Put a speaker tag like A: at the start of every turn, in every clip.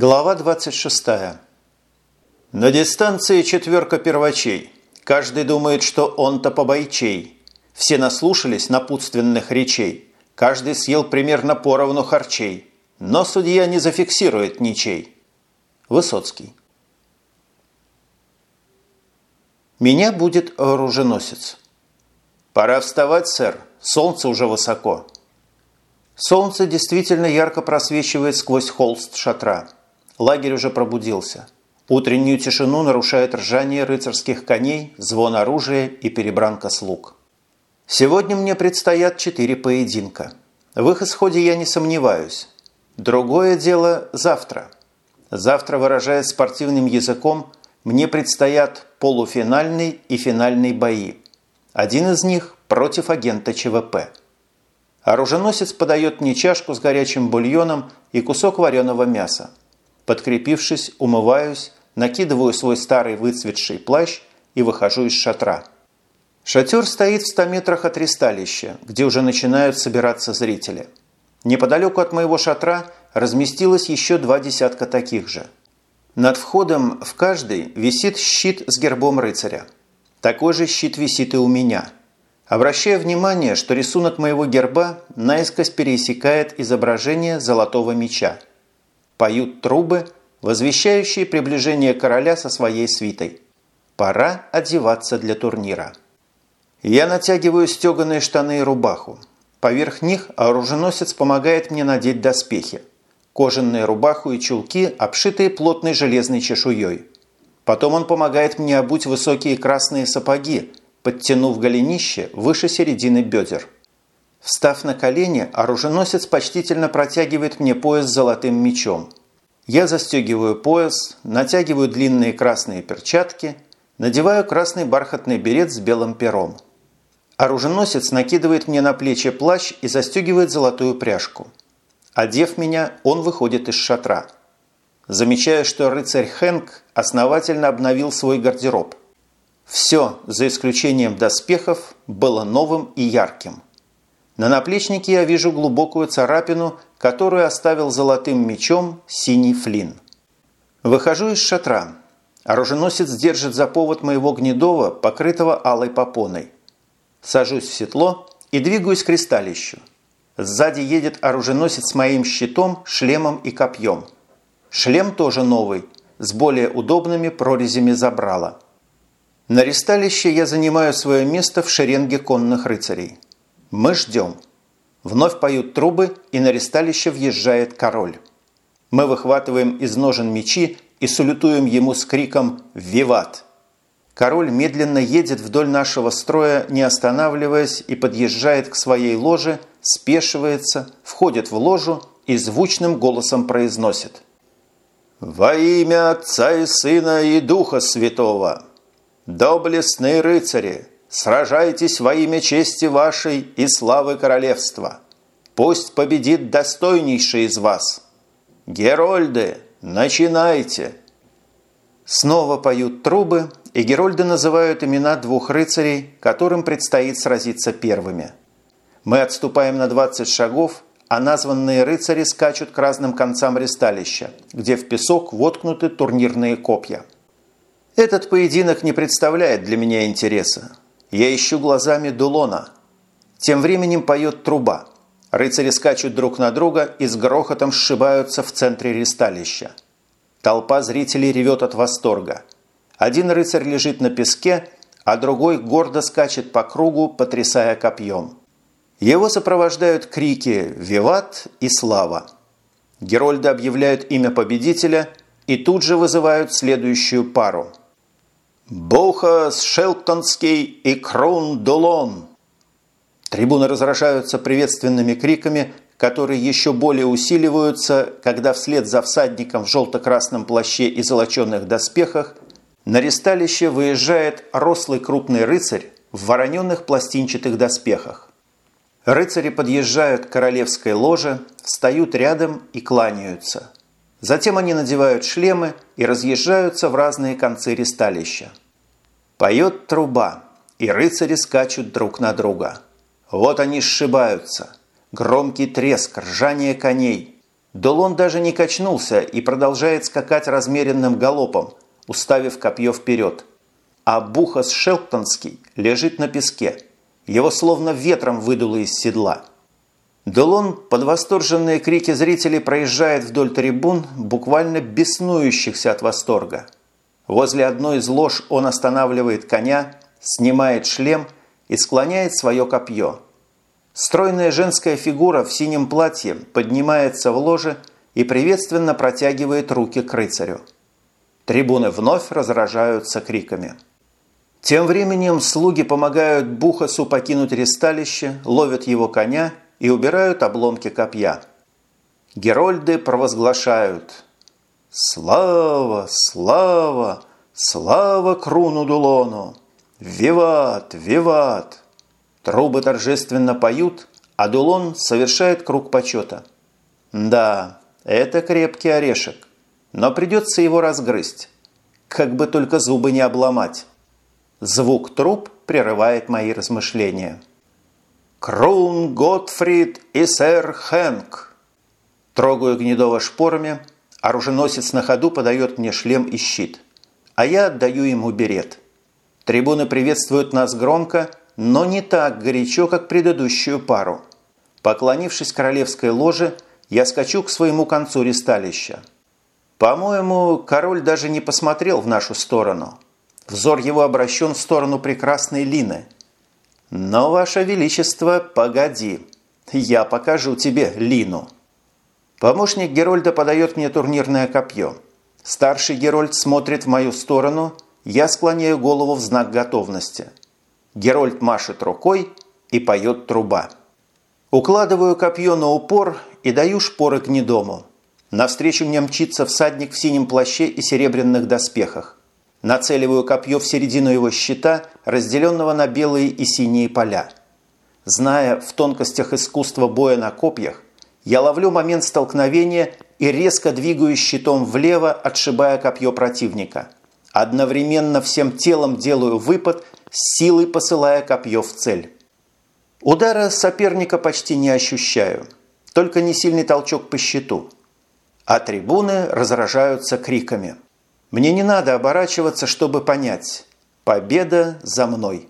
A: Глава 26. На дистанции четверка первачей. Каждый думает, что он-то побойчей. Все наслушались напутственных речей. Каждый съел примерно поровну харчей. Но судья не зафиксирует ничей. Высоцкий. Меня будет оруженосец. Пора вставать, сэр. Солнце уже высоко. Солнце действительно ярко просвечивает сквозь холст шатра. Лагерь уже пробудился. Утреннюю тишину нарушает ржание рыцарских коней, звон оружия и перебранка слуг. Сегодня мне предстоят четыре поединка. В их исходе я не сомневаюсь. Другое дело завтра. Завтра, выражаясь спортивным языком, мне предстоят полуфинальный и финальный бои. Один из них против агента ЧВП. Оруженосец подает мне чашку с горячим бульоном и кусок вареного мяса. Подкрепившись, умываюсь, накидываю свой старый выцветший плащ и выхожу из шатра. Шатер стоит в 100 метрах от ристалища, где уже начинают собираться зрители. Неподалеку от моего шатра разместилось еще два десятка таких же. Над входом в каждый висит щит с гербом рыцаря. Такой же щит висит и у меня. Обращаю внимание, что рисунок моего герба наискось пересекает изображение золотого меча – Поют трубы, возвещающие приближение короля со своей свитой. Пора одеваться для турнира. Я натягиваю стеганые штаны и рубаху. Поверх них оруженосец помогает мне надеть доспехи. Кожаные рубаху и чулки, обшитые плотной железной чешуей. Потом он помогает мне обуть высокие красные сапоги, подтянув голенище выше середины бедер. Встав на колени, оруженосец почтительно протягивает мне пояс с золотым мечом. Я застегиваю пояс, натягиваю длинные красные перчатки, надеваю красный бархатный берет с белым пером. Оруженосец накидывает мне на плечи плащ и застегивает золотую пряжку. Одев меня, он выходит из шатра. Замечаю, что рыцарь Хэнк основательно обновил свой гардероб. Все, за исключением доспехов, было новым и ярким – на наплечнике я вижу глубокую царапину, которую оставил золотым мечом синий флин. Выхожу из шатра. Оруженосец держит за повод моего гнедова, покрытого алой попоной. Сажусь в седло и двигаюсь к кристаллищу. Сзади едет оруженосец с моим щитом, шлемом и копьем. Шлем тоже новый, с более удобными прорезями забрала. На ристалище я занимаю свое место в шеренге конных рыцарей. Мы ждем. Вновь поют трубы, и на ресталище въезжает король. Мы выхватываем из ножен мечи и салютуем ему с криком «Виват!». Король медленно едет вдоль нашего строя, не останавливаясь, и подъезжает к своей ложе, спешивается, входит в ложу и звучным голосом произносит «Во имя Отца и Сына и Духа Святого! Доблестные рыцари!» Сражайтесь во имя чести вашей и славы королевства. Пусть победит достойнейший из вас. Герольды, начинайте!» Снова поют трубы, и Герольды называют имена двух рыцарей, которым предстоит сразиться первыми. Мы отступаем на 20 шагов, а названные рыцари скачут к разным концам ресталища, где в песок воткнуты турнирные копья. Этот поединок не представляет для меня интереса. Я ищу глазами Дулона. Тем временем поет труба. Рыцари скачут друг на друга и с грохотом сшибаются в центре ристалища. Толпа зрителей ревет от восторга. Один рыцарь лежит на песке, а другой гордо скачет по кругу, потрясая копьем. Его сопровождают крики «Виват» и «Слава». Герольды объявляют имя победителя и тут же вызывают следующую пару – «Бухас Шелтонский и Крун-Дулон!» Трибуны разражаются приветственными криками, которые еще более усиливаются, когда вслед за всадником в желто-красном плаще и золоченных доспехах на ресталище выезжает рослый крупный рыцарь в вороненных пластинчатых доспехах. Рыцари подъезжают к королевской ложе, встают рядом и кланяются – Затем они надевают шлемы и разъезжаются в разные концы ристалища. Поет труба, и рыцари скачут друг на друга. Вот они сшибаются. Громкий треск, ржание коней. Долон даже не качнулся и продолжает скакать размеренным галопом, уставив копье вперед. А Бухас Шелптонский лежит на песке. Его словно ветром выдуло из седла. Долон под восторженные крики зрителей проезжает вдоль трибун, буквально беснующихся от восторга. Возле одной из лож он останавливает коня, снимает шлем и склоняет свое копье – Стройная женская фигура в синем платье поднимается в ложе и приветственно протягивает руки к рыцарю. Трибуны вновь разражаются криками. Тем временем слуги помогают Бухасу покинуть ресталище, ловят его коня и убирают обломки копья. Герольды провозглашают «Слава! Слава! Слава Круну Дулону! Виват! Виват!» Трубы торжественно поют, а Дулон совершает круг почета. Да, это крепкий орешек, но придется его разгрызть. Как бы только зубы не обломать. Звук труб прерывает мои размышления. «Крун, Готфрид и сэр Хэнк!» Трогаю Гнедова шпорами, оруженосец на ходу подает мне шлем и щит, а я отдаю ему берет. Трибуны приветствуют нас громко – но не так горячо, как предыдущую пару. Поклонившись королевской ложе, я скачу к своему концу ристалища. По-моему, король даже не посмотрел в нашу сторону. Взор его обращен в сторону прекрасной Лины. Но, Ваше Величество, погоди. Я покажу тебе Лину. Помощник Герольда подает мне турнирное копье. Старший Герольд смотрит в мою сторону, я склоняю голову в знак готовности – Герольд машет рукой и поет труба. Укладываю копье на упор и даю шпоры гнедому. Навстречу мне мчится всадник в синем плаще и серебряных доспехах. Нацеливаю копье в середину его щита, разделенного на белые и синие поля. Зная в тонкостях искусства боя на копьях, я ловлю момент столкновения и резко двигаю щитом влево, отшибая копье противника. Одновременно всем телом делаю выпад – силой посылая копье в цель. Удара соперника почти не ощущаю, только несильный толчок по щиту. А трибуны разражаются криками. Мне не надо оборачиваться, чтобы понять. Победа за мной.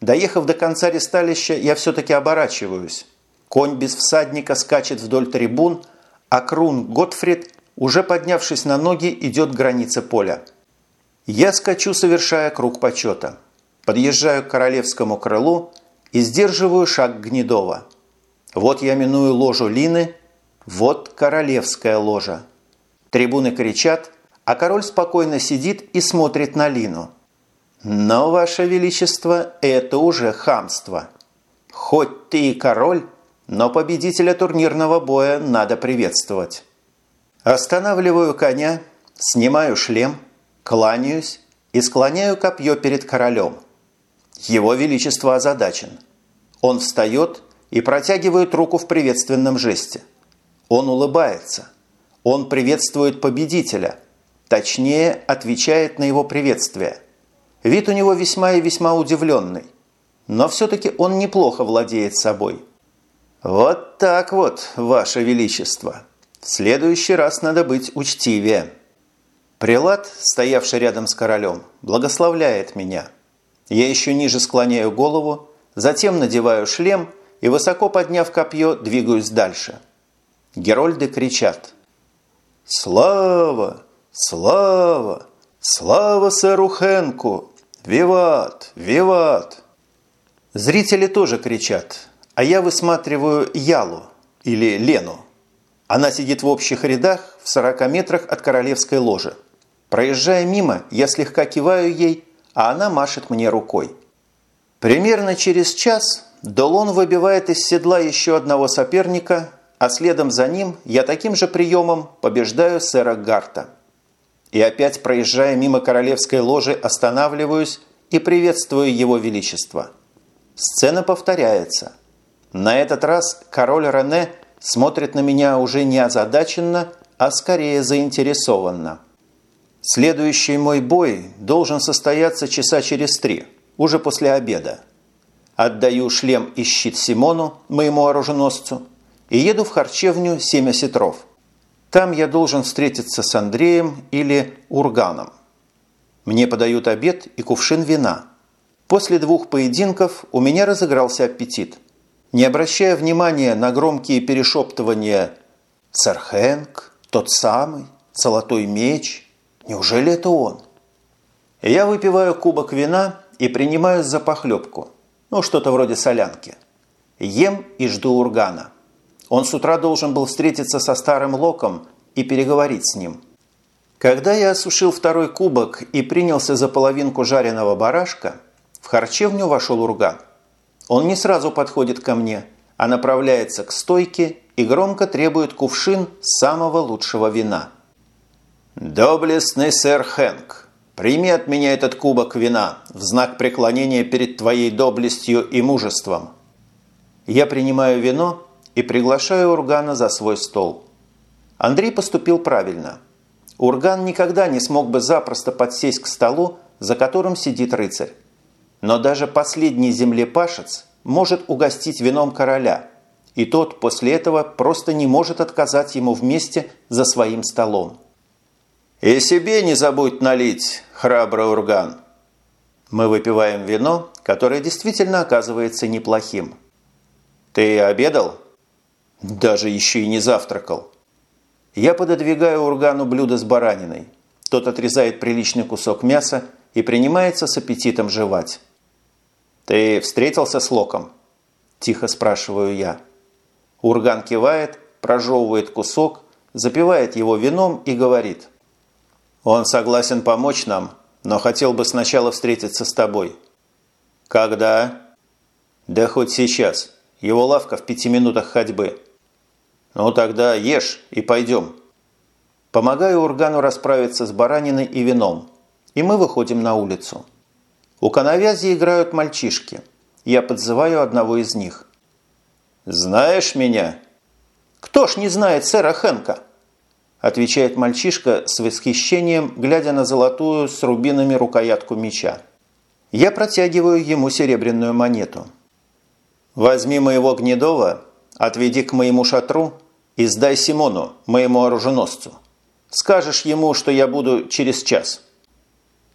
A: Доехав до конца ресталища, я все-таки оборачиваюсь. Конь без всадника скачет вдоль трибун, а Крун Готфрид, уже поднявшись на ноги, идет к границе поля. Я скачу, совершая круг почета. Подъезжаю к королевскому крылу и сдерживаю шаг Гнедова. Вот я миную ложу Лины, вот королевская ложа. Трибуны кричат, а король спокойно сидит и смотрит на Лину. Но, Ваше Величество, это уже хамство. Хоть ты и король, но победителя турнирного боя надо приветствовать. Останавливаю коня, снимаю шлем, кланяюсь и склоняю копье перед королем. Его Величество озадачен. Он встает и протягивает руку в приветственном жесте. Он улыбается. Он приветствует победителя. Точнее, отвечает на его приветствие. Вид у него весьма и весьма удивленный. Но все-таки он неплохо владеет собой. Вот так вот, Ваше Величество. В следующий раз надо быть учтивее. Прилад, стоявший рядом с королем, благословляет меня – я еще ниже склоняю голову, затем надеваю шлем и, высоко подняв копье, двигаюсь дальше. Герольды кричат «Слава! Слава! Слава сэру Хэнку! Виват! Виват!» Зрители тоже кричат, а я высматриваю Ялу или Лену. Она сидит в общих рядах в 40 метрах от королевской ложи. Проезжая мимо, я слегка киваю ей а она машет мне рукой. Примерно через час Долон выбивает из седла еще одного соперника, а следом за ним я таким же приемом побеждаю сэра Гарта. И опять, проезжая мимо королевской ложи, останавливаюсь и приветствую его величество. Сцена повторяется. На этот раз король Рене смотрит на меня уже не озадаченно, а скорее заинтересованно. Следующий мой бой должен состояться часа через три, уже после обеда. Отдаю шлем и щит Симону, моему оруженосцу, и еду в харчевню «Семь осетров». Там я должен встретиться с Андреем или Урганом. Мне подают обед и кувшин вина. После двух поединков у меня разыгрался аппетит. Не обращая внимания на громкие перешептывания «Сэр Хэнк», «Тот самый», «Золотой меч», неужели это он? Я выпиваю кубок вина и принимаюсь за похлебку. Ну, что-то вроде солянки. Ем и жду Ургана. Он с утра должен был встретиться со старым Локом и переговорить с ним. Когда я осушил второй кубок и принялся за половинку жареного барашка, в харчевню вошел Урган. Он не сразу подходит ко мне, а направляется к стойке и громко требует кувшин самого лучшего вина. «Доблестный сэр Хэнк, прими от меня этот кубок вина в знак преклонения перед твоей доблестью и мужеством». Я принимаю вино и приглашаю Ургана за свой стол. Андрей поступил правильно. Урган никогда не смог бы запросто подсесть к столу, за которым сидит рыцарь. Но даже последний землепашец может угостить вином короля, и тот после этого просто не может отказать ему вместе за своим столом. «И себе не забудь налить, храбрый Урган!» Мы выпиваем вино, которое действительно оказывается неплохим. «Ты обедал?» Даже еще и не завтракал. Я пододвигаю Ургану блюдо с бараниной. Тот отрезает приличный кусок мяса и принимается с аппетитом жевать. «Ты встретился с Локом?» – тихо спрашиваю я. Урган кивает, прожевывает кусок, запивает его вином и говорит. «Он согласен помочь нам, но хотел бы сначала встретиться с тобой». «Когда?» «Да хоть сейчас. Его лавка в пяти минутах ходьбы». «Ну тогда ешь и пойдем». Помогаю Ургану расправиться с бараниной и вином, и мы выходим на улицу. У коновязи играют мальчишки. Я подзываю одного из них. «Знаешь меня?» «Кто ж не знает сэра Хэнка?» Отвечает мальчишка с восхищением, глядя на золотую с рубинами рукоятку меча. Я протягиваю ему серебряную монету. «Возьми моего Гнедова, отведи к моему шатру и сдай Симону, моему оруженосцу. Скажешь ему, что я буду через час».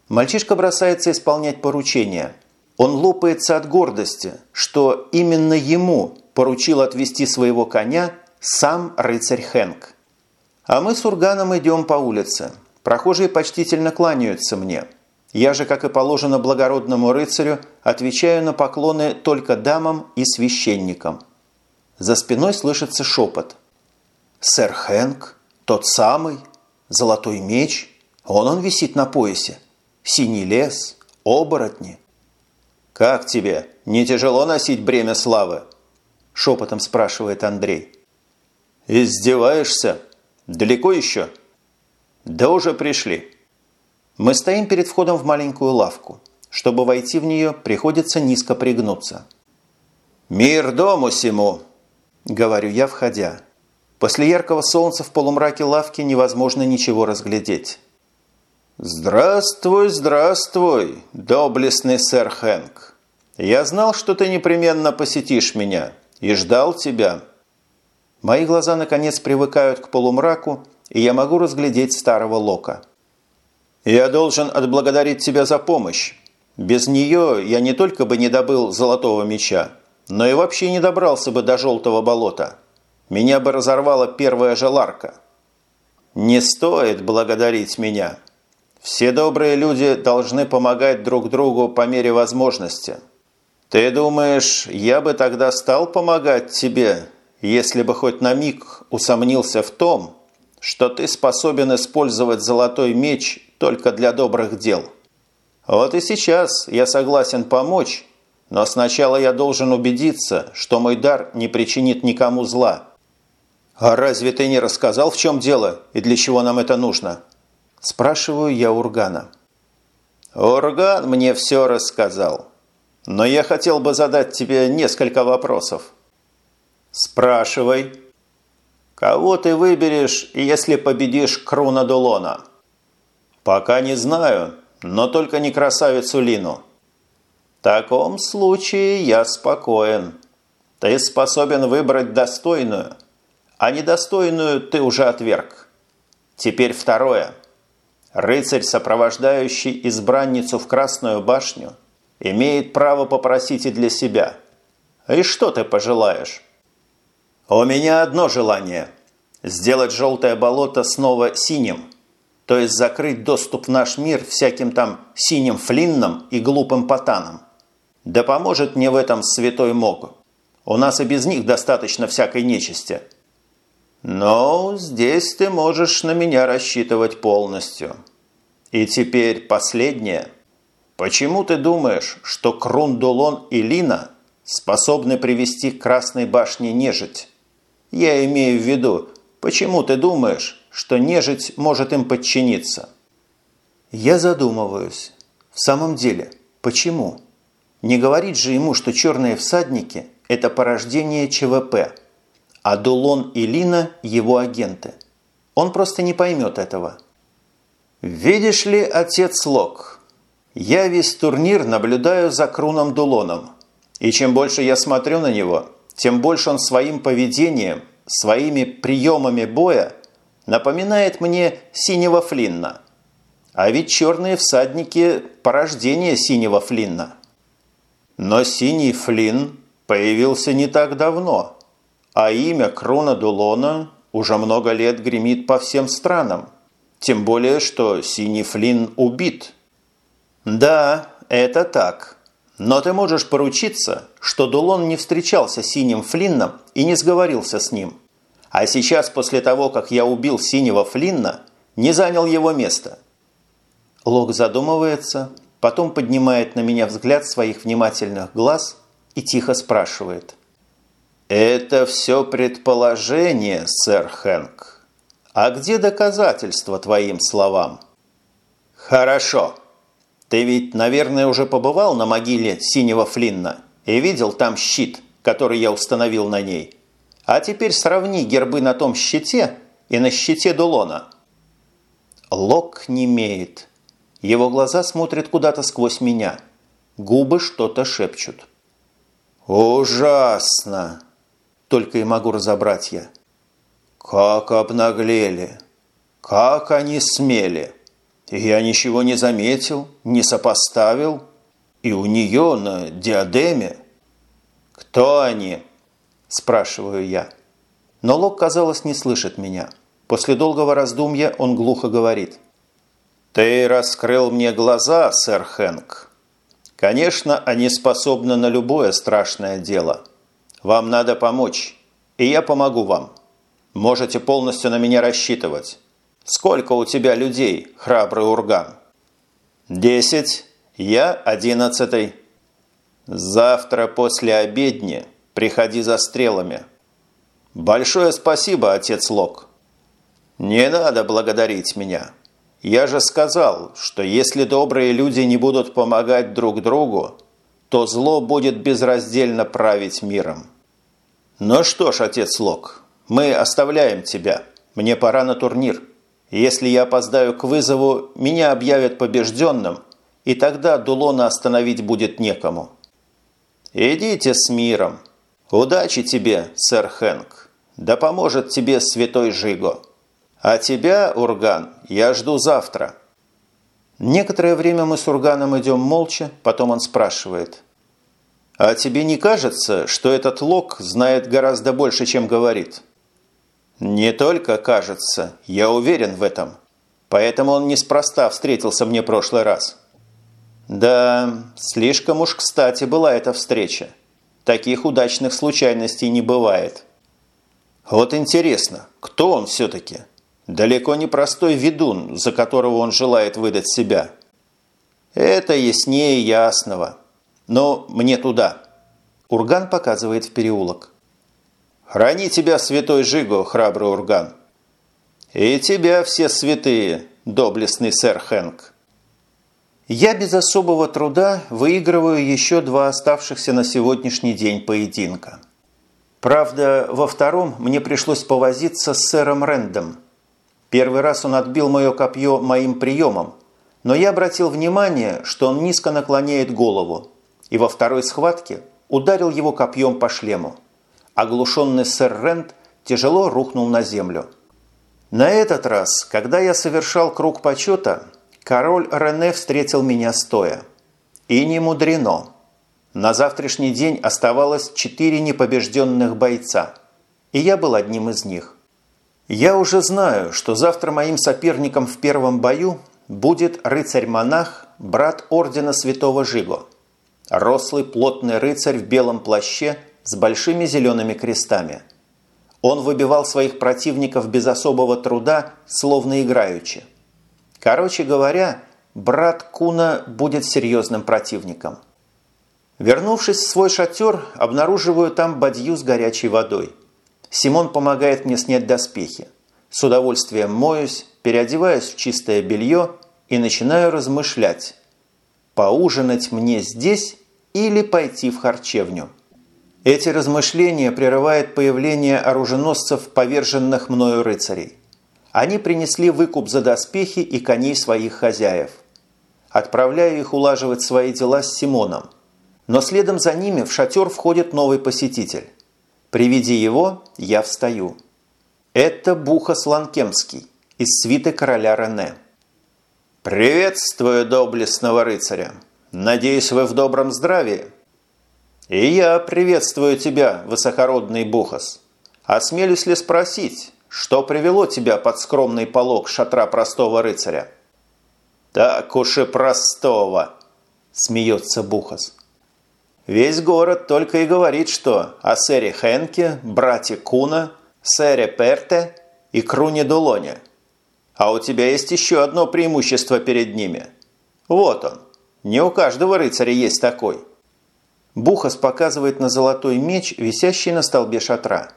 A: Мальчишка бросается исполнять поручение. Он лопается от гордости, что именно ему поручил отвести своего коня сам рыцарь Хэнк. А мы с Урганом идем по улице. Прохожие почтительно кланяются мне. Я же, как и положено благородному рыцарю, отвечаю на поклоны только дамам и священникам. За спиной слышится шепот – Сэр Хэнк, тот самый, золотой меч, он он висит на поясе. Синий лес, оборотни. «Как тебе? Не тяжело носить бремя славы?» Шепотом спрашивает Андрей. «Издеваешься? Далеко еще?» «Да уже пришли». Мы стоим перед входом в маленькую лавку. Чтобы войти в нее, приходится низко пригнуться. «Мир дому сему!» – говорю я, входя. После яркого солнца в полумраке лавки невозможно ничего разглядеть. «Здравствуй, здравствуй, доблестный сэр Хэнк. Я знал, что ты непременно посетишь меня и ждал тебя». Мои глаза наконец привыкают к полумраку, и я могу разглядеть старого Лока. «Я должен отблагодарить тебя за помощь. Без нее я не только бы не добыл золотого меча, но и вообще не добрался бы до желтого болота» меня бы разорвала первая желарка. Не стоит благодарить меня. Все добрые люди должны помогать друг другу по мере возможности. Ты думаешь, я бы тогда стал помогать тебе, если бы хоть на миг усомнился в том, что ты способен использовать золотой меч только для добрых дел? Вот и сейчас я согласен помочь, но сначала я должен убедиться, что мой дар не причинит никому зла. «А разве ты не рассказал, в чем дело и для чего нам это нужно?» Спрашиваю я Ургана. «Урган мне все рассказал. Но я хотел бы задать тебе несколько вопросов». «Спрашивай». «Кого ты выберешь, если победишь Круна Дулона?» «Пока не знаю, но только не красавицу Лину». «В таком случае я спокоен. Ты способен выбрать достойную» а недостойную ты уже отверг. Теперь второе. Рыцарь, сопровождающий избранницу в Красную башню, имеет право попросить и для себя. И что ты пожелаешь? У меня одно желание – сделать желтое болото снова синим, то есть закрыть доступ в наш мир всяким там синим флиннам и глупым потанам. Да поможет мне в этом святой Мог. У нас и без них достаточно всякой нечисти. Но здесь ты можешь на меня рассчитывать полностью. И теперь последнее. Почему ты думаешь, что Крундулон и Лина способны привести к Красной башне нежить? Я имею в виду, почему ты думаешь, что нежить может им подчиниться?
B: Я задумываюсь. В самом деле, почему? Не говорить же ему, что черные всадники – это порождение ЧВП, а Дулон и Лина – его агенты. Он просто не поймет этого.
A: «Видишь ли, отец Лок, я весь турнир наблюдаю за Круном Дулоном, и чем больше я смотрю на него, тем больше он своим поведением, своими приемами боя напоминает мне синего Флинна. А ведь черные всадники – порождение синего Флинна. Но синий Флинн появился не так давно, а имя Крона Дулона уже много лет гремит по всем странам. Тем более, что синий Флинн убит. Да, это так. Но ты можешь поручиться, что Дулон не встречался с Синим Флинном и не сговорился с ним. А сейчас, после того, как я убил Синего Флинна, не занял его место.
B: Лок задумывается, потом поднимает на меня взгляд своих внимательных глаз и тихо спрашивает.
A: «Это все предположение, сэр Хэнк. А где доказательства твоим словам?» «Хорошо», ты ведь, наверное, уже побывал на могиле синего Флинна и видел там щит, который я установил на ней. А теперь сравни гербы на том щите и на щите Дулона.
B: Лок не имеет. Его глаза смотрят куда-то сквозь меня. Губы что-то шепчут.
A: «Ужасно!» Только и могу разобрать я. «Как обнаглели! Как они смели!» Я ничего не заметил, не сопоставил. И у нее на диадеме. «Кто они?» – спрашиваю я.
B: Но Лок, казалось, не слышит меня. После долгого раздумья он глухо говорит.
A: «Ты раскрыл мне глаза, сэр Хэнк. Конечно, они способны на любое страшное дело. Вам надо помочь, и я помогу вам. Можете полностью на меня рассчитывать. Сколько у тебя людей, храбрый урган? Десять. Я одиннадцатый. Завтра после обедни приходи за стрелами. Большое спасибо, отец Лок. Не надо благодарить меня. Я же сказал, что если добрые люди не будут помогать друг другу, то зло будет безраздельно править миром. Ну что ж, отец Лок, мы оставляем тебя. Мне пора на турнир. Если я опоздаю к вызову, меня объявят побежденным, и тогда Дулона остановить будет некому. Идите с миром. Удачи тебе, сэр Хэнк. Да поможет тебе святой Жиго. А тебя, Урган, я жду завтра.
B: Некоторое время мы с Урганом идем молча, потом он спрашивает.
A: А тебе не кажется, что этот Лок знает гораздо больше, чем говорит?» «Не только кажется, я уверен в этом. Поэтому он неспроста встретился мне прошлый раз». «Да, слишком уж кстати была эта встреча. Таких удачных случайностей не бывает». «Вот интересно, кто он все-таки? Далеко не простой ведун, за которого он желает выдать себя». «Это яснее ясного. Но мне туда».
B: Урган показывает в переулок.
A: Храни тебя, святой Жиго, храбрый Урган. И тебя все святые, доблестный сэр Хэнк.
B: Я без особого труда выигрываю еще два оставшихся на сегодняшний день поединка. Правда, во втором мне пришлось повозиться с сэром Рэндом. Первый раз он отбил мое копье моим приемом, но я обратил внимание, что он низко наклоняет голову, и во второй схватке ударил его копьем по шлему. Оглушенный сэр Рент тяжело рухнул на землю. На этот раз, когда я совершал круг почета, король Рене встретил меня стоя. И не мудрено. На завтрашний день оставалось четыре непобежденных бойца, и я был одним из них. Я уже знаю, что завтра моим соперником в первом бою будет рыцарь-монах, брат ордена святого Жиго. Рослый плотный рыцарь в белом плаще с большими зелеными крестами – он выбивал своих противников без особого труда, словно играючи. Короче говоря, брат Куна будет серьезным противником. Вернувшись в свой шатер, обнаруживаю там бадью с горячей водой. Симон помогает мне снять доспехи. С удовольствием моюсь, переодеваюсь в чистое белье и начинаю размышлять. Поужинать мне здесь или пойти в харчевню? Эти размышления прерывает появление оруженосцев поверженных мною рыцарей. Они принесли выкуп за доспехи и коней своих хозяев. Отправляю их улаживать свои дела с Симоном. Но следом за ними в шатер входит новый посетитель. При виде его я встаю. Это Бухас Ланкемский из свиты короля Рене. «Приветствую доблестного рыцаря! Надеюсь, вы в добром здравии?» «И я приветствую тебя, высокородный Бухас. Осмелюсь ли спросить, что привело тебя под скромный полог шатра простого рыцаря?» «Так уж и простого!» – смеется Бухас. «Весь город только и говорит, что о сэре Хенке, брате Куна, сэре Перте и Круне Дулоне. А у тебя есть еще одно преимущество перед ними. Вот он. Не у каждого рыцаря есть такой». Бухас показывает на золотой меч, висящий на столбе шатра.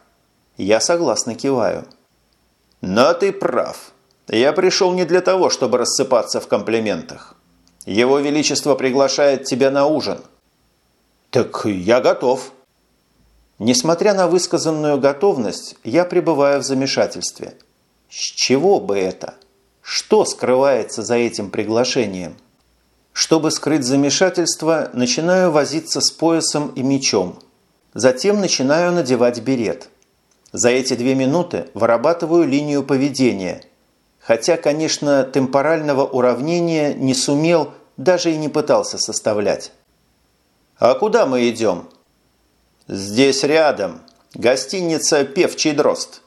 B: Я согласно киваю. Но ты прав. Я пришел не для того, чтобы рассыпаться в комплиментах. Его Величество приглашает тебя на ужин. Так я готов. Несмотря на высказанную готовность, я пребываю в замешательстве. С чего бы это? Что скрывается за этим приглашением? Чтобы скрыть замешательство, начинаю возиться с поясом и мечом. Затем начинаю надевать берет. За эти две минуты вырабатываю линию поведения. Хотя, конечно, темпорального уравнения не сумел, даже и не пытался составлять. «А куда мы идем?» «Здесь рядом. Гостиница «Певчий дрозд».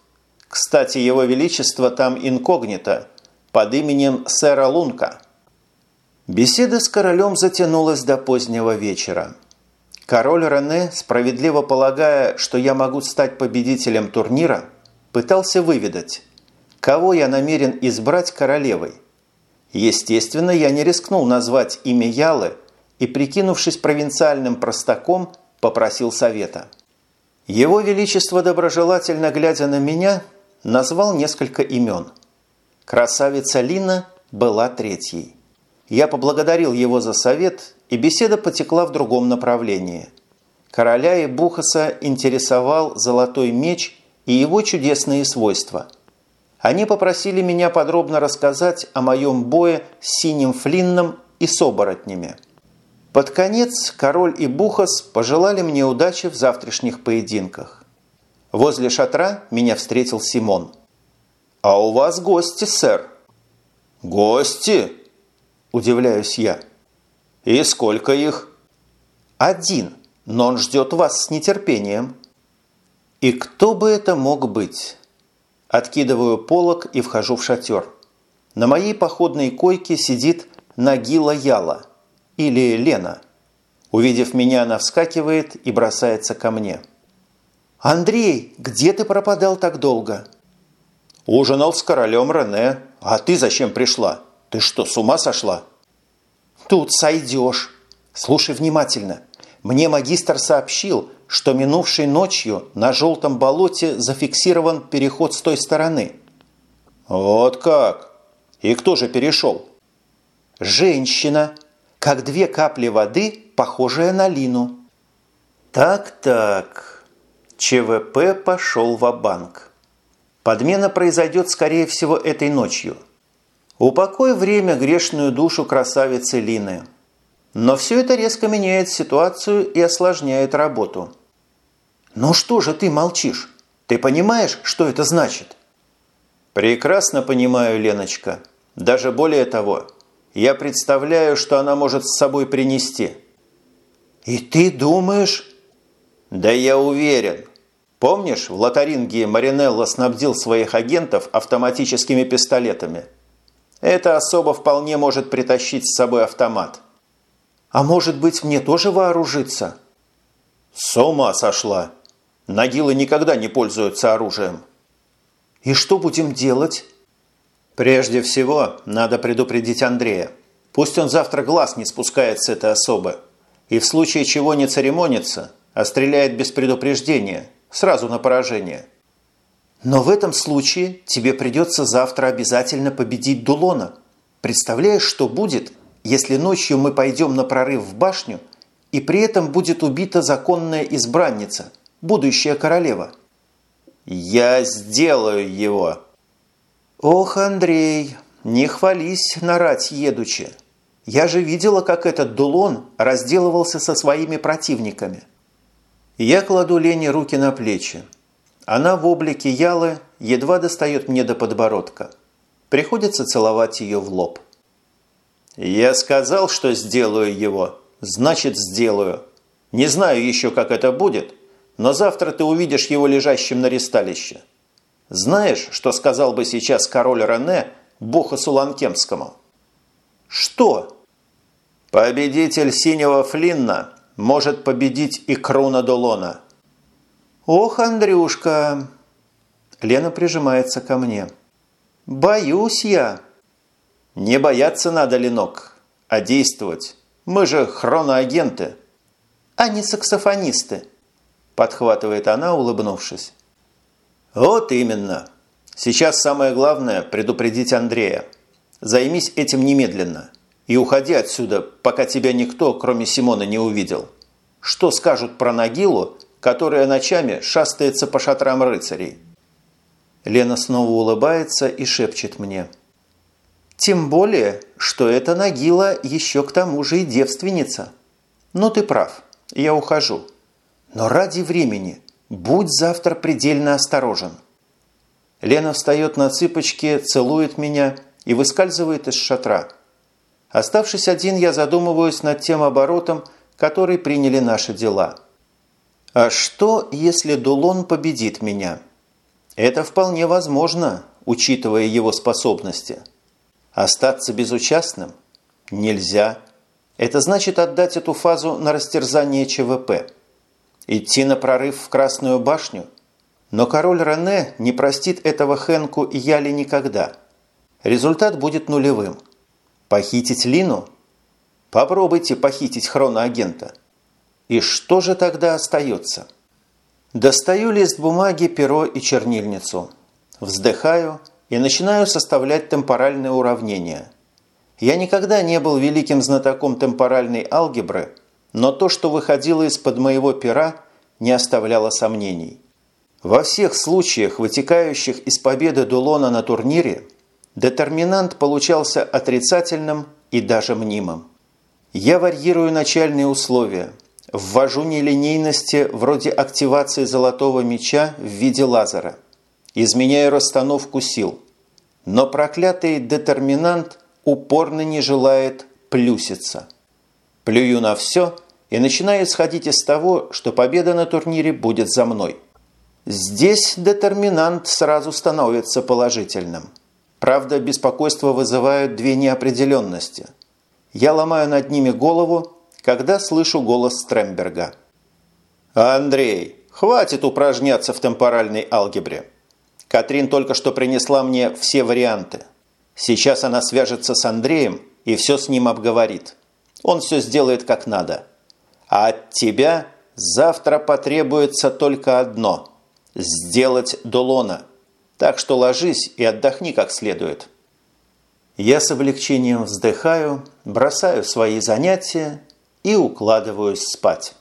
B: Кстати, его величество там инкогнито, под именем сэра Лунка». Беседа с королем затянулась до позднего вечера. Король Рене, справедливо полагая, что я могу стать победителем турнира, пытался выведать, кого я намерен избрать королевой. Естественно, я не рискнул назвать имя Ялы и, прикинувшись провинциальным простаком, попросил совета. Его Величество, доброжелательно глядя на меня, назвал несколько имен. Красавица Лина была третьей. Я поблагодарил его за совет, и беседа потекла в другом направлении. Короля и Бухаса интересовал золотой меч и его чудесные свойства. Они попросили меня подробно рассказать о моем бое с синим флинном и с оборотнями. Под конец король и Бухас пожелали мне удачи в завтрашних поединках. Возле шатра меня встретил Симон. «А у вас гости, сэр». «Гости?» Удивляюсь я. И сколько их? Один, но он ждет вас с нетерпением. И кто бы это мог быть? Откидываю полог и вхожу в шатер. На моей походной койке сидит Нагила Яла или Лена. Увидев меня, она вскакивает и бросается ко мне. «Андрей, где ты пропадал так долго?» «Ужинал с королем Рене. А ты зачем пришла?» Ты что, с ума сошла? Тут сойдешь. Слушай внимательно. Мне магистр сообщил, что минувшей ночью на желтом болоте зафиксирован переход с той стороны. Вот как? И кто же перешел? Женщина, как две капли воды, похожая на Лину. Так-так, ЧВП пошел в банк Подмена произойдет, скорее всего, этой ночью – Упокой время грешную душу красавицы Лины. Но все это резко меняет ситуацию и осложняет работу. «Ну что же ты молчишь? Ты понимаешь, что это значит?»
A: «Прекрасно понимаю, Леночка. Даже более того, я представляю, что она может с собой принести».
B: «И ты думаешь...»
A: «Да я уверен. Помнишь, в Лотарингии Маринелло снабдил своих агентов автоматическими пистолетами? Эта особа вполне может притащить с собой автомат».
B: «А может быть, мне тоже вооружиться?»
A: «С ума сошла! Нагилы никогда не пользуются оружием».
B: «И что будем делать?»
A: «Прежде всего, надо предупредить Андрея. Пусть он завтра глаз не спускает с этой особы и в случае чего не церемонится, а стреляет без предупреждения, сразу на поражение.
B: Но в этом случае тебе придется завтра обязательно победить Дулона. Представляешь, что будет, если ночью мы пойдем на прорыв в башню, и при этом будет убита законная избранница, будущая королева?
A: Я сделаю его.
B: Ох, Андрей, не хвались нарать едучи. Я же видела, как этот Дулон разделывался со своими противниками. Я кладу Лене руки на плечи. Она в облике Ялы едва достает мне до подбородка. Приходится целовать ее в лоб.
A: «Я сказал, что сделаю его. Значит, сделаю. Не знаю еще, как это будет, но завтра ты увидишь его лежащим на ресталище. Знаешь, что сказал бы сейчас король Рене Бохасу Ланкемскому?»
B: «Что?»
A: Победитель синего Флинна может победить и Круна Долона.
B: Ох, Андрюшка! Лена прижимается ко мне. Боюсь я.
A: Не бояться надо, Ленок, а действовать. Мы же хроноагенты.
B: А не саксофонисты, подхватывает она, улыбнувшись.
A: Вот именно. Сейчас самое главное – предупредить Андрея. Займись этим немедленно. И уходи отсюда, пока тебя никто, кроме Симона, не увидел. Что скажут про Нагилу, которая ночами шастается по шатрам рыцарей?»
B: Лена снова улыбается и шепчет мне. «Тем более, что эта Нагила еще к тому же и девственница. Ну ты прав, я ухожу. Но ради времени будь завтра предельно осторожен». Лена встает на цыпочки, целует меня и выскальзывает из шатра – Оставшись один, я задумываюсь над тем оборотом, который приняли наши дела. А что, если Дулон победит меня? Это вполне возможно, учитывая его способности. Остаться безучастным? Нельзя. Это значит отдать эту фазу на растерзание ЧВП. Идти на прорыв в Красную башню? Но король Рене не простит этого Хенку и Яли никогда. Результат будет нулевым. Похитить Лину? Попробуйте похитить хроноагента. И что же тогда остается? Достаю лист бумаги, перо и чернильницу. Вздыхаю и начинаю составлять темпоральные уравнения. Я никогда не был великим знатоком темпоральной алгебры, но то, что выходило из-под моего пера, не оставляло сомнений. Во всех случаях, вытекающих из победы Дулона на турнире, детерминант получался отрицательным и даже мнимым. Я варьирую начальные условия, ввожу нелинейности вроде активации золотого меча в виде лазера, изменяю расстановку сил, но проклятый детерминант упорно не желает плюситься. Плюю на все и начинаю исходить из того, что победа на турнире будет за мной. Здесь детерминант сразу становится положительным – Правда, беспокойство вызывают две неопределенности. Я ломаю над ними голову, когда слышу голос Стремберга. «Андрей, хватит упражняться в темпоральной алгебре. Катрин только что принесла мне все варианты. Сейчас она свяжется с Андреем и все с ним обговорит. Он все сделает как надо. А от тебя завтра потребуется только одно – сделать Долона – так что ложись и отдохни как следует. Я с облегчением вздыхаю, бросаю свои занятия и укладываюсь спать.